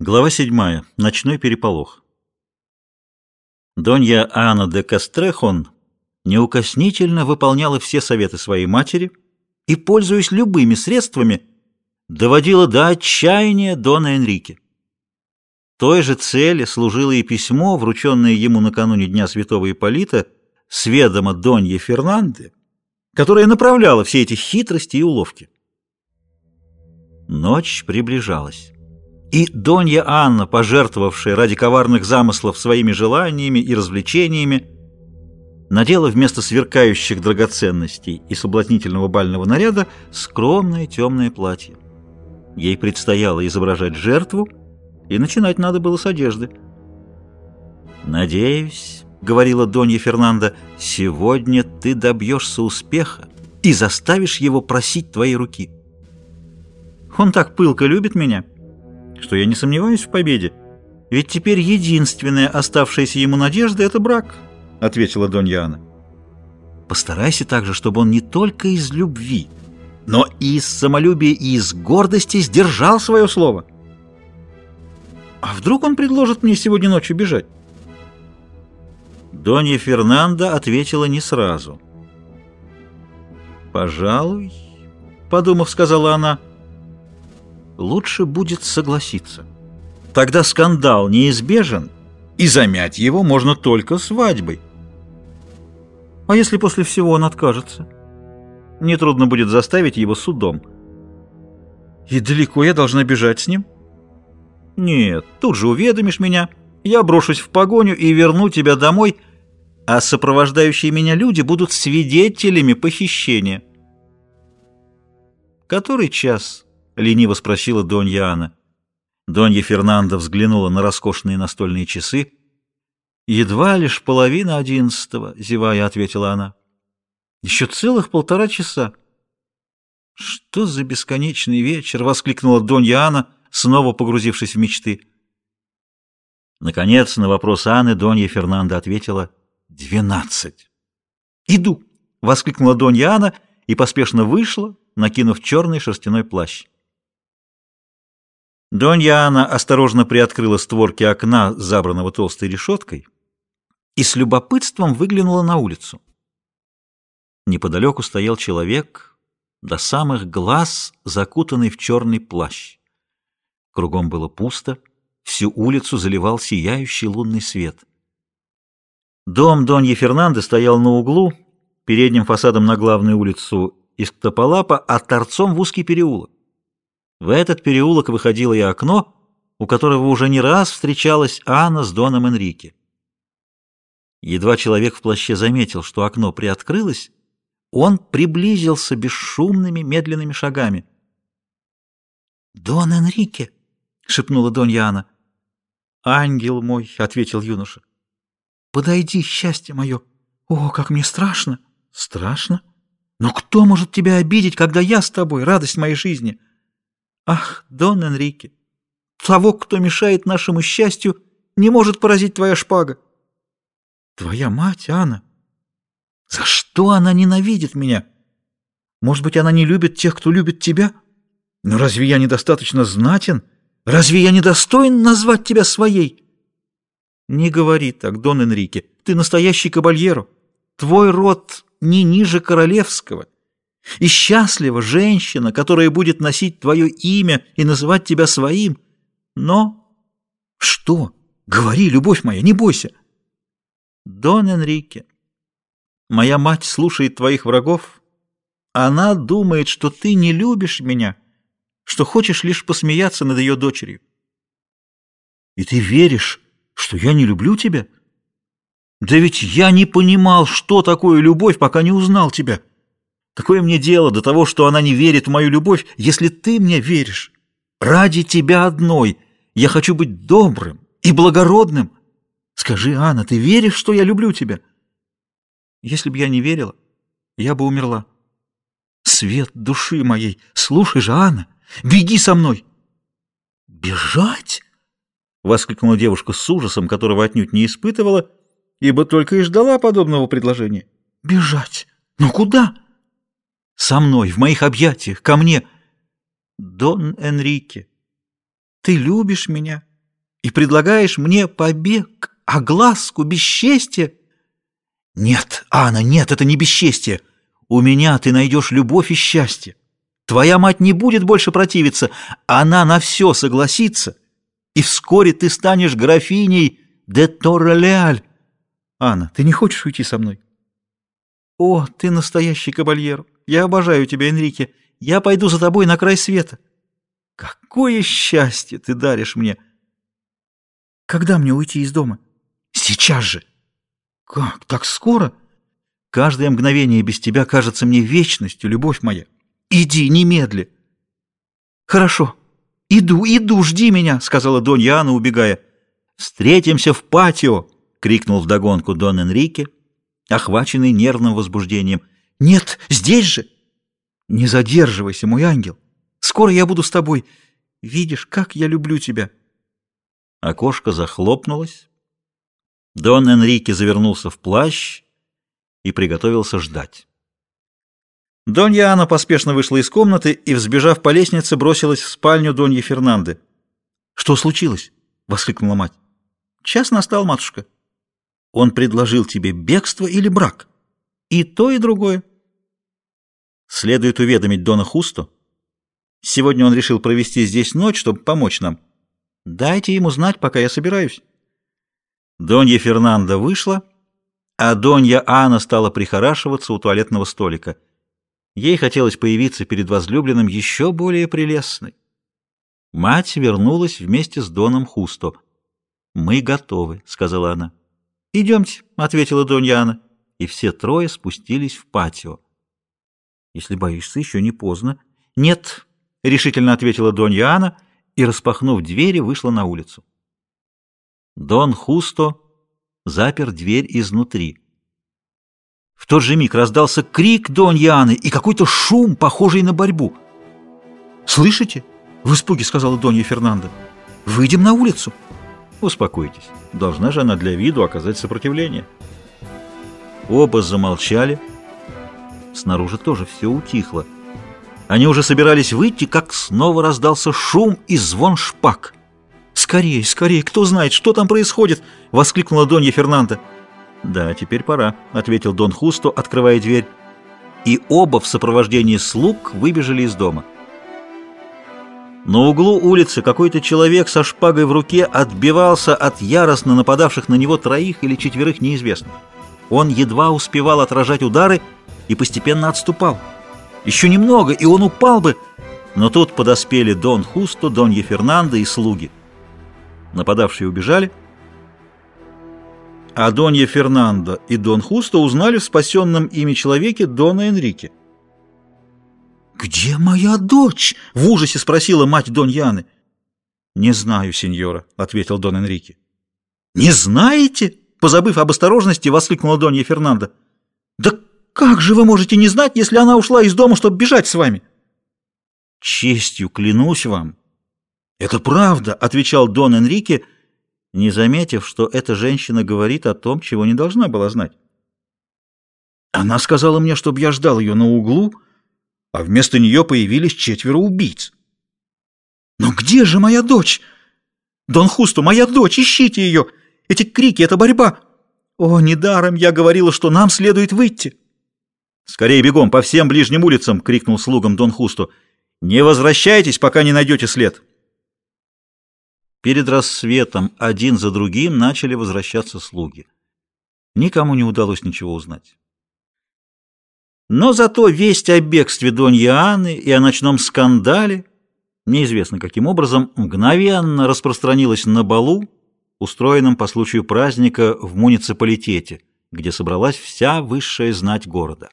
Глава 7. Ночной переполох. Донья Анна де Кастрехон неукоснительно выполняла все советы своей матери и, пользуясь любыми средствами, доводила до отчаяния Дона Энрике. Той же цели служило и письмо, врученное ему накануне Дня Святого Ипполита, с ведома Доньи Фернанды, которая направляла все эти хитрости и уловки. Ночь приближалась. И Донья Анна, пожертвовавшая ради коварных замыслов своими желаниями и развлечениями, надела вместо сверкающих драгоценностей и соблазнительного бального наряда скромное темное платье. Ей предстояло изображать жертву, и начинать надо было с одежды. «Надеюсь», — говорила Донья Фернанда, — «сегодня ты добьешься успеха и заставишь его просить твоей руки». «Он так пылко любит меня», — что я не сомневаюсь в победе. Ведь теперь единственная оставшаяся ему надежда — это брак, — ответила Донья Анна. Постарайся также, чтобы он не только из любви, но и из самолюбия и из гордости сдержал свое слово. А вдруг он предложит мне сегодня ночью бежать? Донья Фернанда ответила не сразу. «Пожалуй», — подумав, сказала она, — лучше будет согласиться. Тогда скандал неизбежен, и замять его можно только свадьбой. А если после всего он откажется? Нетрудно будет заставить его судом. И далеко я должна бежать с ним? Нет, тут же уведомишь меня, я брошусь в погоню и верну тебя домой, а сопровождающие меня люди будут свидетелями похищения. Который час? — лениво спросила Донья Анна. Донья Фернанда взглянула на роскошные настольные часы. «Едва лишь половина одиннадцатого», — зевая, ответила она. «Еще целых полтора часа». «Что за бесконечный вечер!» — воскликнула Донья Анна, снова погрузившись в мечты. Наконец, на вопрос Анны Донья Фернанда ответила «Двенадцать». «Иду!» — воскликнула Донья Анна и поспешно вышла, накинув черный шерстяной плащ. Донья Анна осторожно приоткрыла створки окна, забранного толстой решеткой, и с любопытством выглянула на улицу. Неподалеку стоял человек, до самых глаз закутанный в черный плащ. Кругом было пусто, всю улицу заливал сияющий лунный свет. Дом Доньи Фернанды стоял на углу, передним фасадом на главную улицу из Тополапа, а торцом в узкий переулок. В этот переулок выходило и окно, у которого уже не раз встречалась Анна с Доном Энрике. Едва человек в плаще заметил, что окно приоткрылось, он приблизился бесшумными медленными шагами. «Дон Энрике!» — шепнула Донья Анна. «Ангел мой!» — ответил юноша. «Подойди, счастье мое! О, как мне страшно!» «Страшно? Но кто может тебя обидеть, когда я с тобой, радость моей жизни?» Ах, Дон Энрике, того, кто мешает нашему счастью, не может поразить твоя шпага. Твоя мать, Анна. За что она ненавидит меня? Может быть, она не любит тех, кто любит тебя? Но разве я недостаточно знатен? Разве я недостоин назвать тебя своей? Не говори так, Дон Энрике. Ты настоящий кабальеро. Твой род не ниже королевского. И счастлива женщина, которая будет носить твое имя и называть тебя своим. Но... Что? Говори, любовь моя, не бойся. Дон Энрике, моя мать слушает твоих врагов. Она думает, что ты не любишь меня, что хочешь лишь посмеяться над ее дочерью. И ты веришь, что я не люблю тебя? Да ведь я не понимал, что такое любовь, пока не узнал тебя. Какое мне дело до того, что она не верит в мою любовь, если ты мне веришь? Ради тебя одной я хочу быть добрым и благородным. Скажи, Анна, ты веришь, что я люблю тебя? Если бы я не верила, я бы умерла. Свет души моей, слушай же, Анна, беги со мной. Бежать? Воскликнула девушка с ужасом, которого отнюдь не испытывала, ибо только и ждала подобного предложения. Бежать? Но куда? Со мной, в моих объятиях, ко мне. Дон Энрике, Ты любишь меня и предлагаешь мне побег, огласку, бесчестье? Нет, Анна, нет, это не бесчестье. У меня ты найдешь любовь и счастье. Твоя мать не будет больше противиться, она на все согласится, и вскоре ты станешь графиней де Торрелеаль. Анна, ты не хочешь уйти со мной? О, ты настоящий кабальер. Я обожаю тебя, Энрике. Я пойду за тобой на край света. Какое счастье ты даришь мне! Когда мне уйти из дома? Сейчас же! Как, так скоро? Каждое мгновение без тебя кажется мне вечностью, любовь моя. Иди, немедли. Хорошо. Иду, иду, жди меня, сказала Донья Анна, убегая. Встретимся в патио, крикнул вдогонку Дон Энрике, охваченный нервным возбуждением. Нет, здесь же. Не задерживайся, мой ангел. Скоро я буду с тобой. Видишь, как я люблю тебя. Окошко захлопнулось. Дон Энрике завернулся в плащ и приготовился ждать. Донья Анна поспешно вышла из комнаты и, взбежав по лестнице, бросилась в спальню Доньи Фернанды. «Что случилось?» — воскликнула мать. «Час настал, матушка. Он предложил тебе бегство или брак? И то, и другое. Следует уведомить Дона Хусто, Сегодня он решил провести здесь ночь, чтобы помочь нам. Дайте ему знать, пока я собираюсь. Донья Фернанда вышла, а Донья Анна стала прихорашиваться у туалетного столика. Ей хотелось появиться перед возлюбленным еще более прелестной. Мать вернулась вместе с Доном Хусто. «Мы готовы», — сказала она. «Идемте», — ответила Донья Анна, и все трое спустились в патио. «Если боишься, еще не поздно». «Нет», — решительно ответила Донья Анна и, распахнув двери, вышла на улицу. Дон Хусто запер дверь изнутри. В тот же миг раздался крик Доньи Анны и какой-то шум, похожий на борьбу. «Слышите?» — в испуге сказала Донья Фернанда. «Выйдем на улицу». «Успокойтесь. Должна же она для виду оказать сопротивление». Оба замолчали. Снаружи тоже все утихло. Они уже собирались выйти, как снова раздался шум и звон шпаг. «Скорее, скорее, кто знает, что там происходит!» — воскликнула Донья Фернанда. «Да, теперь пора», — ответил Дон Хусто, открывая дверь. И оба в сопровождении слуг выбежали из дома. На углу улицы какой-то человек со шпагой в руке отбивался от яростно нападавших на него троих или четверых неизвестных. Он едва успевал отражать удары и постепенно отступал. Еще немного, и он упал бы. Но тут подоспели Дон Хусто, Донья Фернандо и слуги. Нападавшие убежали, а Донья Фернандо и Дон Хусто узнали в спасенном ими человеке Дона Энрике. «Где моя дочь?» — в ужасе спросила мать Доньяны. «Не знаю, сеньора», — ответил Дон Энрике. «Не знаете?» — позабыв об осторожности, воскликнула Донья Фернандо. «Да как же вы можете не знать, если она ушла из дома, чтобы бежать с вами? Честью клянусь вам. Это правда, отвечал Дон Энрике, не заметив, что эта женщина говорит о том, чего не должна была знать. Она сказала мне, чтобы я ждал ее на углу, а вместо нее появились четверо убийц. Но где же моя дочь? Дон Хусто, моя дочь, ищите ее! Эти крики — это борьба! О, недаром я говорила, что нам следует выйти!» «Скорее бегом по всем ближним улицам!» — крикнул слугам Дон Хусто. «Не возвращайтесь, пока не найдете след!» Перед рассветом один за другим начали возвращаться слуги. Никому не удалось ничего узнать. Но зато весть о бегстве Доньи Анны и о ночном скандале, неизвестно каким образом, мгновенно распространилась на балу, устроенном по случаю праздника в муниципалитете, где собралась вся высшая знать города.